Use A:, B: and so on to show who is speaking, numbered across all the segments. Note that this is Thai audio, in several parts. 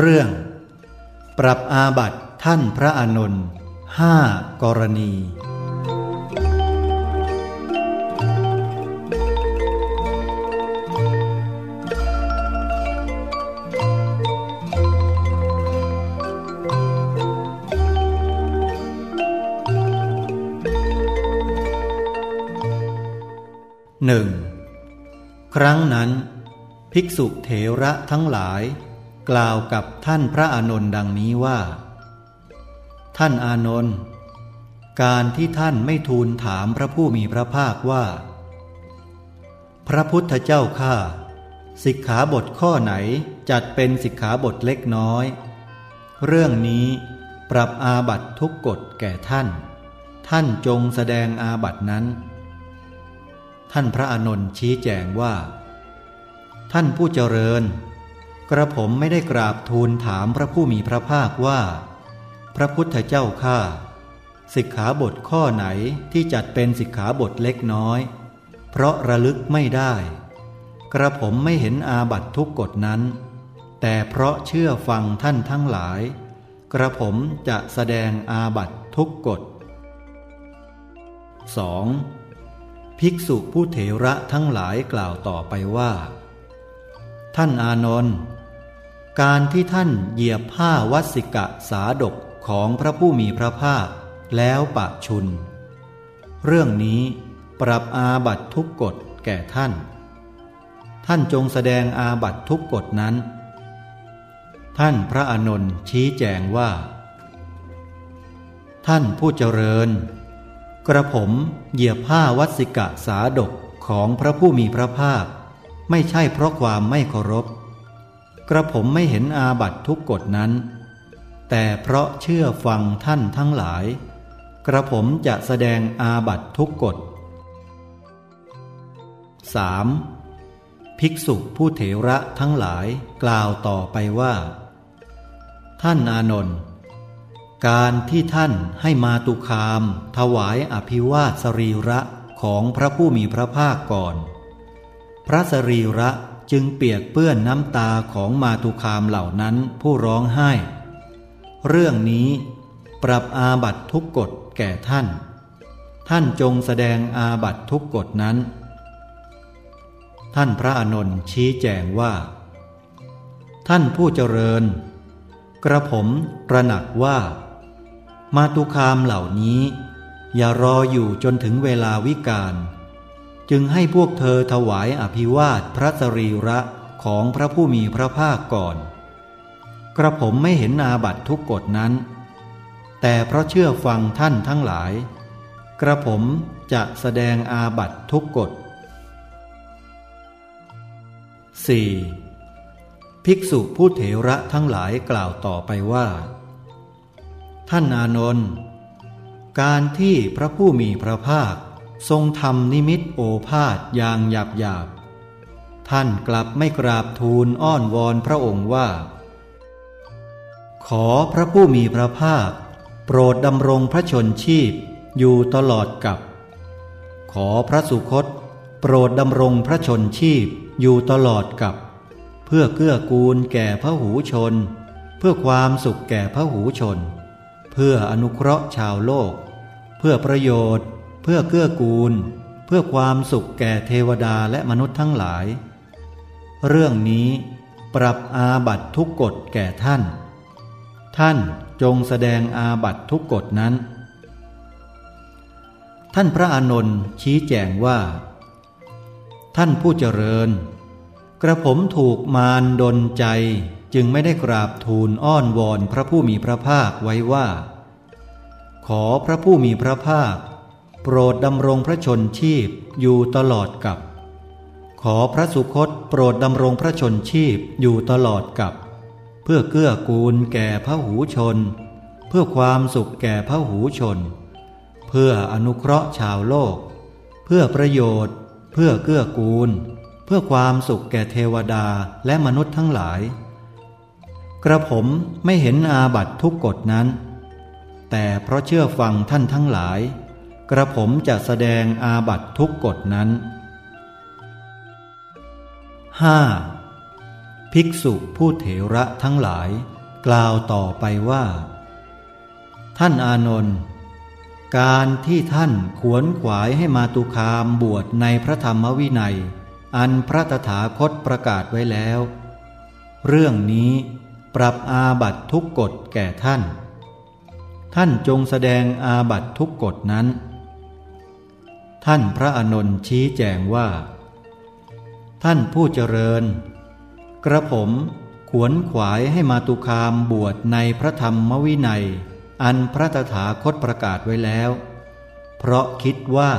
A: เรื่อง ปรับอาบัติท่านพระอานนท์ห้ากรณีหนึ่งครั้งนั้น ภิกษุเถระทั้งหลาย กล่าวกับท่านพระอานนท์ดังนี้ว่า ท่านอานนท์การที่ท่านไม่ทูลถามพระผู้มีพระภาคว่า พระพุทธเจ้าข้าสิกขาบทข้อไหนจัดเป็นสิกขาบทเล็กน้อย เรื่องนี้ปรับอาบัตทุกกฎแก่ท่าน ท่านจงแสดงอาบัตนั้น ท่านพระอานนท์ชี้แจงว่า ท่านผู้เจริญ กระผมไม่ได้กราบทูลถามพระผู้มีพระภาคว่า พระพุทธเจ้าข้าสิกขาบทข้อไหนที่จัดเป็นสิกขาบทเล็กน้อย เพราะระลึกไม่ได้ กระผมไม่เห็นอาบัตทุกกฎนั้น แต่เพราะเชื่อฟังท่านทั้งหลาย กระผมจะแสดงอาบัตทุกกฎ 2. ภิกษุผู้เถระทั้งหลายกล่าวต่อไปว่า ท่านอานนท์ การที่ท่านเหยียบผ้าวัสิกะสาดกของพระผู้มีพระภาคแล้วปะชุน เรื่องนี้ปรับอาบัตทุกกฎแก่ท่าน ท่านจงแสดงอาบัตทุกกฎนั้น ท่านพระอนนท์ชี้แจงว่า ท่านผู้เจริญ กระผมเหยียบผ้าวัสิกะสาดกของพระผู้มีพระภาค ไม่ใช่เพราะความไม่เคารพ กระผมไม่เห็นอาบัตทุกกฎนั้น แต่เพราะเชื่อฟังท่านทั้งหลาย กระผมจะแสดงอาบัตทุกกฎ 3. ภิกษุผู้เถระทั้งหลายกล่าวต่อไปว่า ท่านอานนท์การที่ท่านให้มาตุคาม ถวายอภิวาสรีระของพระผู้มีพระภาคก่อน พระสรีระ จึงเปียกเปื้อนน้ำตาของมาตุคามเหล่านั้นผู้ร้องไห้ เรื่องนี้ปรับอาบัตทุกกฎแก่ท่าน ท่านจงแสดงอาบัตทุกกฎนั้น ท่านพระอนนท์ชี้แจงว่า ท่านผู้เจริญ กระผมระหนักว่า มาตุคามเหล่านี้ อย่ารออยู่จนถึงเวลาวิกาล จึงให้พวกเธอถวายอภิวาทพระสรีระของพระผู้มีพระภาคก่อน กระผมไม่เห็นอาบัตทุกกฎนั้น แต่เพราะเชื่อฟังท่านทั้งหลาย กระผมจะแสดงอาบัตทุกกฎ 4. ภิกษุผู้เถระทั้งหลายกล่าวต่อไปว่า ท่านอานนท์การที่พระผู้มีพระภาค ทรงทำนิมิตโอภาษอย่างหยาบหยาบท่านกลับไม่กราบทูลอ้อนวอนพระองค์ว่า ขอพระผู้มีพระภาค โปรดดำรงพระชนชีพอยู่ตลอดกับ ขอพระสุคต โปรดดำรงพระชนชีพอยู่ตลอดกับ เพื่อเกื้อกูลแก่พระหูชน เพื่อความสุขแก่พระหูชน เพื่ออนุเคราะห์ชาวโลก เพื่อประโยชน์ เพื่อเกื้อกูล เพื่อความสุขแก่เทวดาและมนุษย์ทั้งหลาย เรื่องนี้ปรับอาบัตทุกกฎแก่ท่าน ท่านจงแสดงอาบัตทุกกฎนั้น ท่านพระอานนท์ชี้แจงว่า ท่านผู้เจริญ กระผมถูกมารดนใจจึงไม่ได้กราบทูลอ้อนวอนพระผู้มีพระภาคไว้ว่า ขอพระผู้มีพระภาค โปรดดำรงพระชนชีพอยู่ตลอดกับ ขอพระสุคตโปรดดำรงพระชนชีพอยู่ตลอดกับ เพื่อเกื้อกูลแก่พระหูชน เพื่อความสุขแก่พระหูชน เพื่ออนุเคราะห์ชาวโลก เพื่อประโยชน์ เพื่อเกื้อกูล เพื่อความสุขแก่เทวดาและมนุษย์ทั้งหลาย กระผมไม่เห็นอาบัตทุกกฎนั้น แต่เพราะเชื่อฟังท่านทั้งหลาย กระผมจะแสดงอาบัตทุกกฎนั้น 5. ภิภิกษุผู้เถระทั้งหลาย กล่าวต่อไปว่า ท่านอานนท์การที่ท่านขวนขวายให้มาตุคามบวชในพระธรรมวินัย อันพระตถาคตประกาศไว้แล้ว เรื่องนี้ปรับอาบัตทุกกฎแก่ท่าน ท่านจงแสดงอาบัตทุกกฎนั้น ท่านพระอนนท์ชี้แจงว่า ท่านผู้เจริญ กระผมขวนขวายให้มาตุคามบวชในพระธรรมวินัย อันพระตถาคตประกาศไว้แล้ว เพราะคิดว่า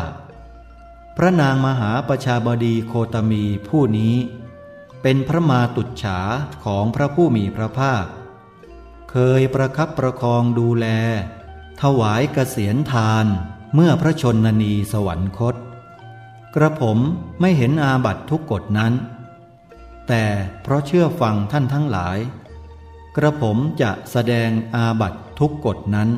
A: พระนางมหาประชาบดีโคตมีผู้นี้ เป็นพระมาตุจฉาของพระผู้มีพระภาค เคยประคับประคองดูแล ถวายเกษียณทาน เมื่อพระชนนีสวรรคต กระผมไม่เห็นอาบัตทุกกฎนั้น แต่เพราะเชื่อฟังท่านทั้งหลาย กระผมจะแสดงอาบัตทุกกฎนั้น